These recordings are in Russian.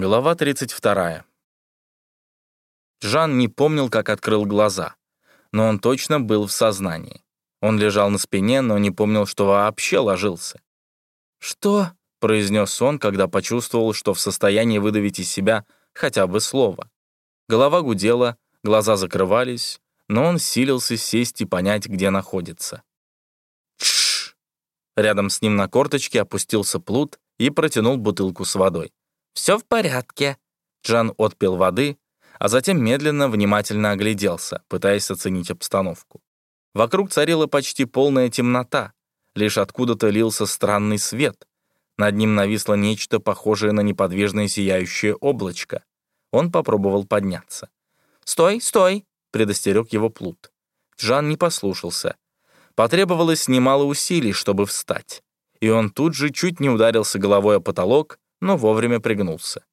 Глава 32. Жан не помнил, как открыл глаза, но он точно был в сознании. Он лежал на спине, но не помнил, что вообще ложился. «Что?» — произнес он, когда почувствовал, что в состоянии выдавить из себя хотя бы слово. Голова гудела, глаза закрывались, но он силился сесть и понять, где находится. Тш! Рядом с ним на корточке опустился плут и протянул бутылку с водой. «Все в порядке». Джан отпил воды, а затем медленно, внимательно огляделся, пытаясь оценить обстановку. Вокруг царила почти полная темнота, лишь откуда-то лился странный свет. Над ним нависло нечто похожее на неподвижное сияющее облачко. Он попробовал подняться. «Стой, стой!» — предостерег его плут. Джан не послушался. Потребовалось немало усилий, чтобы встать. И он тут же чуть не ударился головой о потолок, но вовремя пригнулся.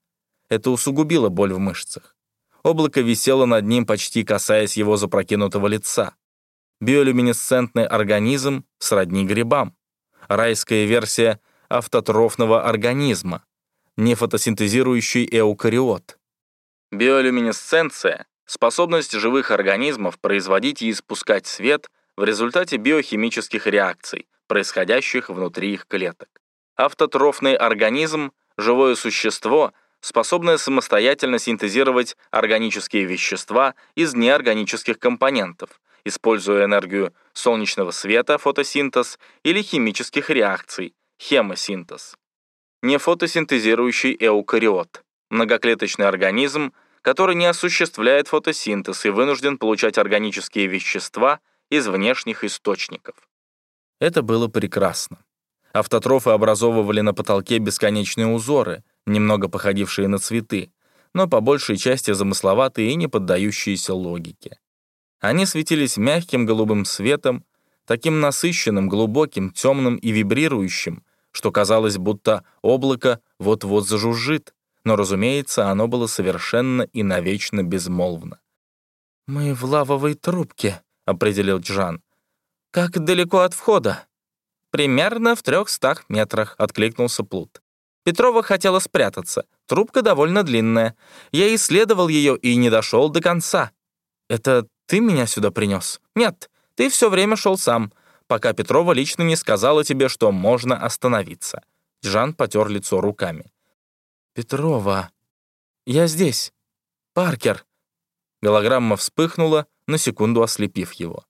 Это усугубило боль в мышцах. Облако висело над ним, почти касаясь его запрокинутого лица. Биолюминесцентный организм сродни грибам. Райская версия автотрофного организма. Нефотосинтезирующий эукариот. Биолюминесценция — способность живых организмов производить и испускать свет в результате биохимических реакций, происходящих внутри их клеток. Автотрофный организм живое существо, способное самостоятельно синтезировать органические вещества из неорганических компонентов, используя энергию солнечного света, фотосинтез, или химических реакций, хемосинтез. Нефотосинтезирующий эукариот – многоклеточный организм, который не осуществляет фотосинтез и вынужден получать органические вещества из внешних источников. Это было прекрасно. Автотрофы образовывали на потолке бесконечные узоры, немного походившие на цветы, но по большей части замысловатые и не поддающиеся логике. Они светились мягким голубым светом, таким насыщенным, глубоким, темным и вибрирующим, что казалось, будто облако вот-вот зажужжит, но, разумеется, оно было совершенно и навечно безмолвно. «Мы в лавовой трубке», — определил Джан. «Как далеко от входа?» «Примерно в трехстах метрах», — откликнулся Плут. Петрова хотела спрятаться. Трубка довольно длинная. Я исследовал ее и не дошел до конца. «Это ты меня сюда принес?» «Нет, ты все время шел сам, пока Петрова лично не сказала тебе, что можно остановиться». Жан потер лицо руками. «Петрова, я здесь. Паркер». Голограмма вспыхнула, на секунду ослепив его.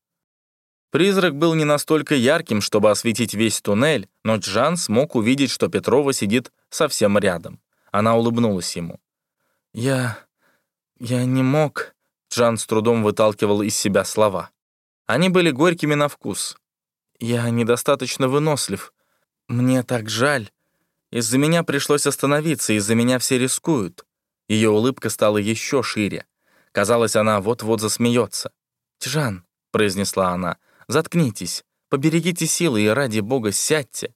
Призрак был не настолько ярким, чтобы осветить весь туннель, но Джан смог увидеть, что Петрова сидит совсем рядом. Она улыбнулась ему. «Я... я не мог...» Джан с трудом выталкивал из себя слова. Они были горькими на вкус. «Я недостаточно вынослив. Мне так жаль. Из-за меня пришлось остановиться, из-за меня все рискуют». Ее улыбка стала еще шире. Казалось, она вот-вот засмеется. «Джан», — произнесла она, Заткнитесь, поберегите силы и ради бога сядьте».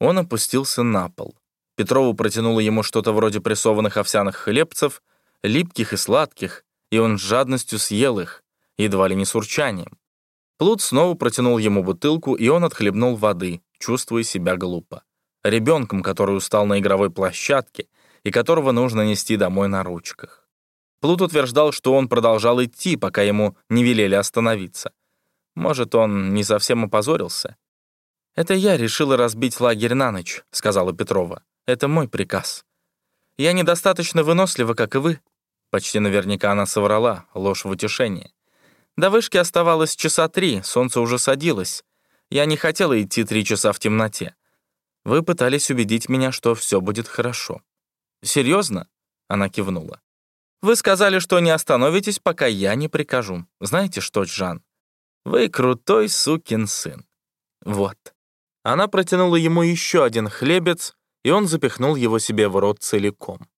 Он опустился на пол. Петрову протянула ему что-то вроде прессованных овсяных хлебцев, липких и сладких, и он с жадностью съел их, едва ли не с урчанием. Плут снова протянул ему бутылку, и он отхлебнул воды, чувствуя себя глупо. Ребенком, который устал на игровой площадке и которого нужно нести домой на ручках. Плут утверждал, что он продолжал идти, пока ему не велели остановиться. Может, он не совсем опозорился? «Это я решила разбить лагерь на ночь», — сказала Петрова. «Это мой приказ. Я недостаточно вынослива, как и вы». Почти наверняка она соврала, ложь в утешение. До вышки оставалось часа три, солнце уже садилось. Я не хотела идти три часа в темноте. Вы пытались убедить меня, что все будет хорошо. Серьезно? Она кивнула. Вы сказали, что не остановитесь, пока я не прикажу. Знаете что, Джан? Вы крутой сукин сын. Вот. Она протянула ему еще один хлебец, и он запихнул его себе в рот целиком.